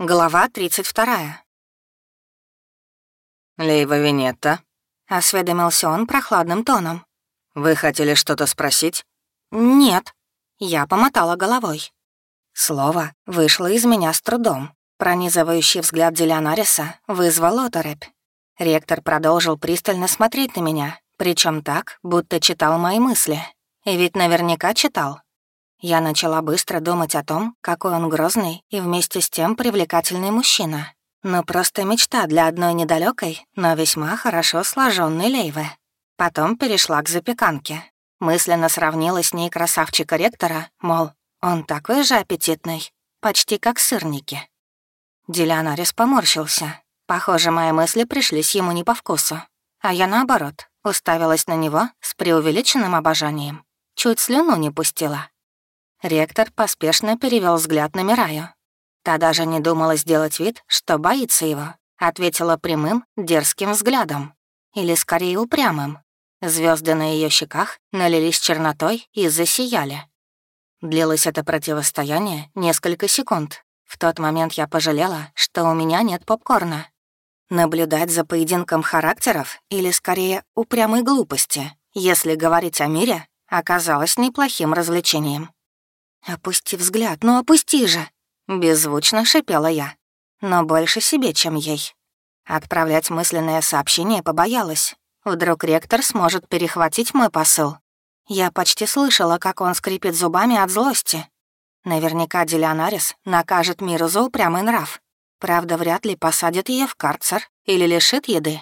Глава 32. «Лейва Винетта», — осведомился он прохладным тоном. «Вы хотели что-то спросить?» «Нет». Я помотала головой. Слово вышло из меня с трудом. Пронизывающий взгляд Делионариса вызвал оторопь. Ректор продолжил пристально смотреть на меня, причем так, будто читал мои мысли. И ведь наверняка читал. Я начала быстро думать о том, какой он грозный и вместе с тем привлекательный мужчина. Ну, просто мечта для одной недалекой, но весьма хорошо сложенной Лейвы. Потом перешла к запеканке. Мысленно сравнила с ней красавчика ректора, мол, он такой же аппетитный, почти как сырники. Делянарис поморщился. Похоже, мои мысли пришлись ему не по вкусу. А я, наоборот, уставилась на него с преувеличенным обожанием. Чуть слюну не пустила. Ректор поспешно перевел взгляд на Мираю. Та даже не думала сделать вид, что боится его. Ответила прямым, дерзким взглядом. Или скорее упрямым. Звезды на ее щеках налились чернотой и засияли. Длилось это противостояние несколько секунд. В тот момент я пожалела, что у меня нет попкорна. Наблюдать за поединком характеров или, скорее, упрямой глупости, если говорить о мире, оказалось неплохим развлечением. «Опусти взгляд, ну опусти же!» Беззвучно шипела я, но больше себе, чем ей. Отправлять мысленное сообщение побоялась. Вдруг ректор сможет перехватить мой посыл. Я почти слышала, как он скрипит зубами от злости. Наверняка Делионарис накажет миру за упрямый нрав. Правда, вряд ли посадит ее в карцер или лишит еды.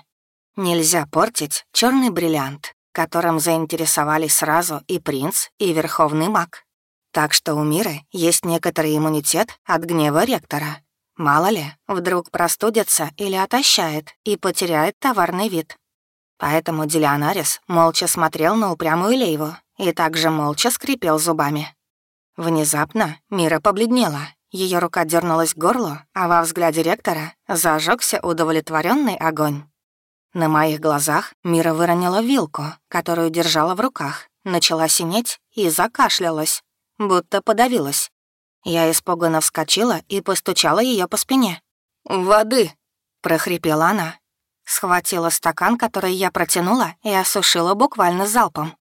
Нельзя портить черный бриллиант, которым заинтересовались сразу и принц, и верховный маг. Так что у Миры есть некоторый иммунитет от гнева ректора. Мало ли, вдруг простудится или отощает и потеряет товарный вид. Поэтому Делионарис молча смотрел на упрямую Лейву и также молча скрипел зубами. Внезапно Мира побледнела, ее рука дернулась к горлу, а во взгляде ректора зажегся удовлетворенный огонь. На моих глазах Мира выронила вилку, которую держала в руках, начала синеть и закашлялась будто подавилась. Я испуганно вскочила и постучала ее по спине. «Воды!» — прохрипела она. Схватила стакан, который я протянула, и осушила буквально залпом.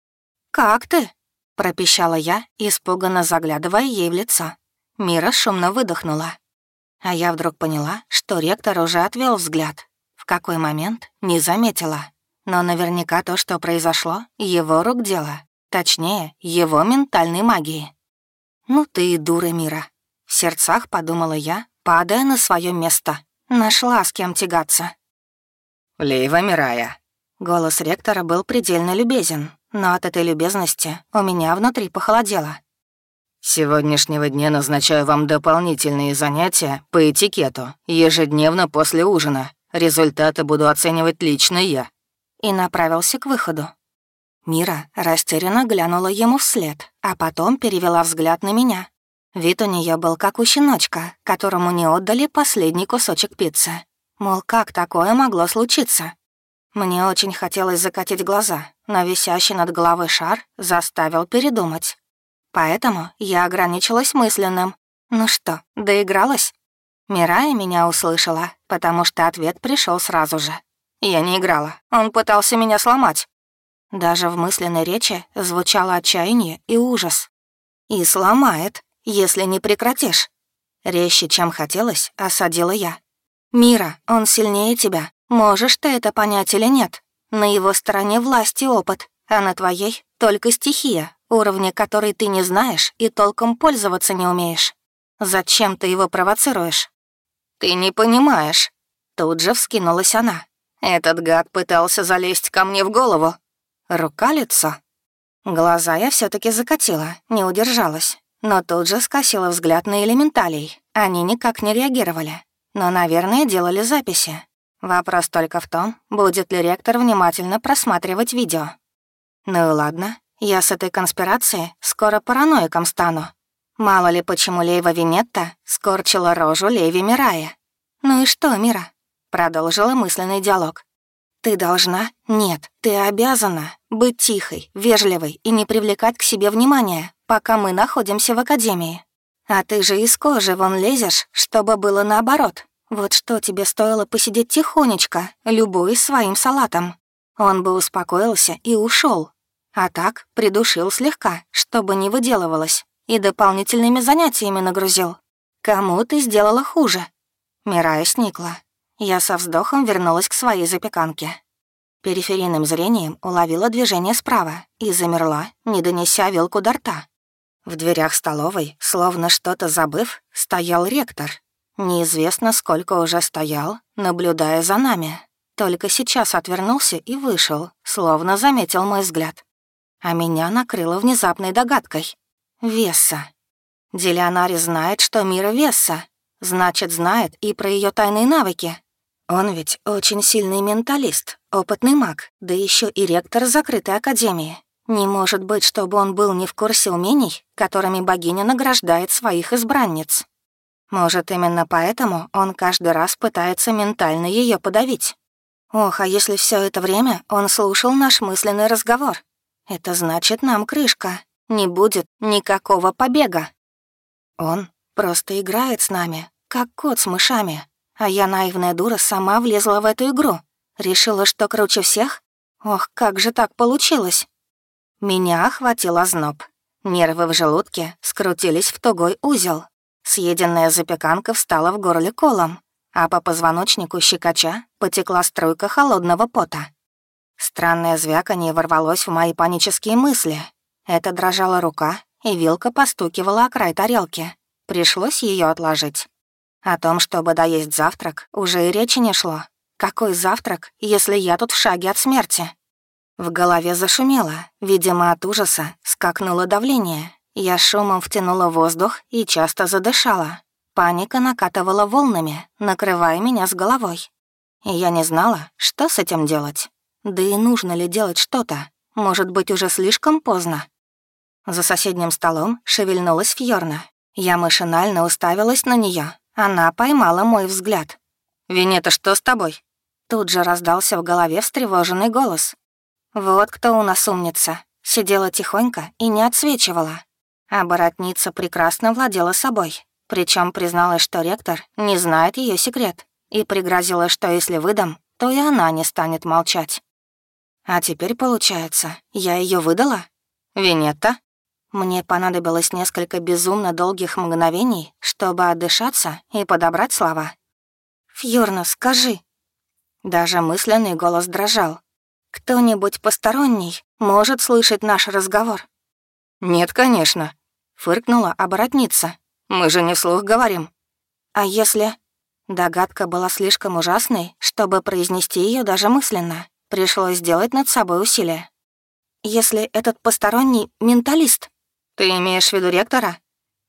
«Как ты?» — пропищала я, испуганно заглядывая ей в лицо. Мира шумно выдохнула. А я вдруг поняла, что ректор уже отвел взгляд. В какой момент — не заметила. Но наверняка то, что произошло, его рук дело. Точнее, его ментальной магии. «Ну ты и дура, Мира», — в сердцах подумала я, падая на свое место. Нашла с кем тягаться. «Лейва Мирая». Голос ректора был предельно любезен, но от этой любезности у меня внутри похолодело. «С сегодняшнего дня назначаю вам дополнительные занятия по этикету, ежедневно после ужина. Результаты буду оценивать лично я». И направился к выходу. Мира растерянно глянула ему вслед, а потом перевела взгляд на меня. Вид у нее был как у щеночка, которому не отдали последний кусочек пиццы. Мол, как такое могло случиться? Мне очень хотелось закатить глаза, но висящий над головой шар заставил передумать. Поэтому я ограничилась мысленным. Ну что, доигралась? Мирая меня услышала, потому что ответ пришел сразу же. Я не играла, он пытался меня сломать. Даже в мысленной речи звучало отчаяние и ужас. «И сломает, если не прекратишь». Резче, чем хотелось, осадила я. «Мира, он сильнее тебя. Можешь ты это понять или нет? На его стороне власть и опыт, а на твоей — только стихия, уровня которой ты не знаешь и толком пользоваться не умеешь. Зачем ты его провоцируешь?» «Ты не понимаешь». Тут же вскинулась она. «Этот гад пытался залезть ко мне в голову, Рука-лицо. Глаза я все таки закатила, не удержалась. Но тут же скосила взгляд на элементалей. Они никак не реагировали. Но, наверное, делали записи. Вопрос только в том, будет ли ректор внимательно просматривать видео. Ну и ладно, я с этой конспирацией скоро параноиком стану. Мало ли почему Лейва Винетта скорчила рожу Леви Мирая. «Ну и что, Мира?» — продолжила мысленный диалог. Ты должна, нет, ты обязана быть тихой, вежливой и не привлекать к себе внимания, пока мы находимся в академии. А ты же из кожи вон лезешь, чтобы было наоборот. Вот что тебе стоило посидеть тихонечко, любуясь своим салатом. Он бы успокоился и ушел, А так придушил слегка, чтобы не выделывалось, и дополнительными занятиями нагрузил. Кому ты сделала хуже? Мирая сникла. Я со вздохом вернулась к своей запеканке. Периферийным зрением уловила движение справа и замерла, не донеся вилку до рта. В дверях столовой, словно что-то забыв, стоял ректор. Неизвестно, сколько уже стоял, наблюдая за нами. Только сейчас отвернулся и вышел, словно заметил мой взгляд. А меня накрыло внезапной догадкой. Весса. Делионари знает, что Мира Весса. Значит, знает и про ее тайные навыки. Он ведь очень сильный менталист, опытный маг, да еще и ректор закрытой академии. Не может быть, чтобы он был не в курсе умений, которыми богиня награждает своих избранниц. Может, именно поэтому он каждый раз пытается ментально ее подавить. Ох, а если все это время он слушал наш мысленный разговор? Это значит, нам крышка. Не будет никакого побега. Он просто играет с нами, как кот с мышами. А я, наивная дура, сама влезла в эту игру. Решила, что круче всех? Ох, как же так получилось? Меня охватил озноб. Нервы в желудке скрутились в тугой узел. Съеденная запеканка встала в горле колом, а по позвоночнику щекоча потекла струйка холодного пота. Странное звяканье ворвалось в мои панические мысли. Это дрожала рука, и вилка постукивала о край тарелки. Пришлось ее отложить. О том, чтобы доесть завтрак, уже и речи не шло. Какой завтрак, если я тут в шаге от смерти? В голове зашумело, видимо, от ужаса скакнуло давление. Я шумом втянула воздух и часто задышала. Паника накатывала волнами, накрывая меня с головой. Я не знала, что с этим делать. Да и нужно ли делать что-то? Может быть, уже слишком поздно. За соседним столом шевельнулась Фьорна. Я машинально уставилась на нее. Она поймала мой взгляд. «Винета, что с тобой?» Тут же раздался в голове встревоженный голос. Вот кто у нас умница. Сидела тихонько и не отсвечивала. А боротница прекрасно владела собой. Причем призналась, что ректор не знает ее секрет. И пригрозила, что если выдам, то и она не станет молчать. А теперь, получается, я ее выдала? Винетта? Мне понадобилось несколько безумно долгих мгновений, чтобы отдышаться и подобрать слова. «Фьорна, скажи». Даже мысленный голос дрожал, кто-нибудь посторонний может слышать наш разговор?» «Нет, конечно», — фыркнула оборотница. «Мы же не вслух говорим». «А если...» Догадка была слишком ужасной, чтобы произнести ее даже мысленно. Пришлось сделать над собой усилие. «Если этот посторонний — менталист...» «Ты имеешь в виду ректора?»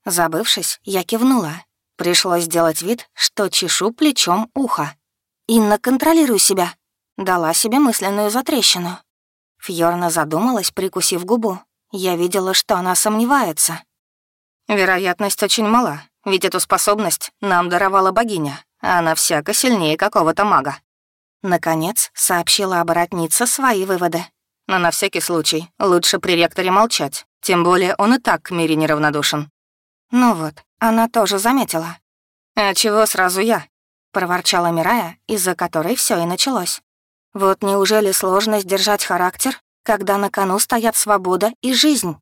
Забывшись, я кивнула. Пришлось сделать вид, что чешу плечом ухо. «Инна, контролируй себя», Дала себе мысленную затрещину. Фьорна задумалась, прикусив губу. Я видела, что она сомневается. «Вероятность очень мала, ведь эту способность нам даровала богиня, а она всяко сильнее какого-то мага». Наконец, сообщила оборотница свои выводы. Но на всякий случай лучше при ректоре молчать, тем более он и так к мире неравнодушен. Ну вот, она тоже заметила. «А чего сразу я?» — проворчала Мирая, из-за которой все и началось. Вот неужели сложно сдержать характер, когда на кону стоят свобода и жизнь?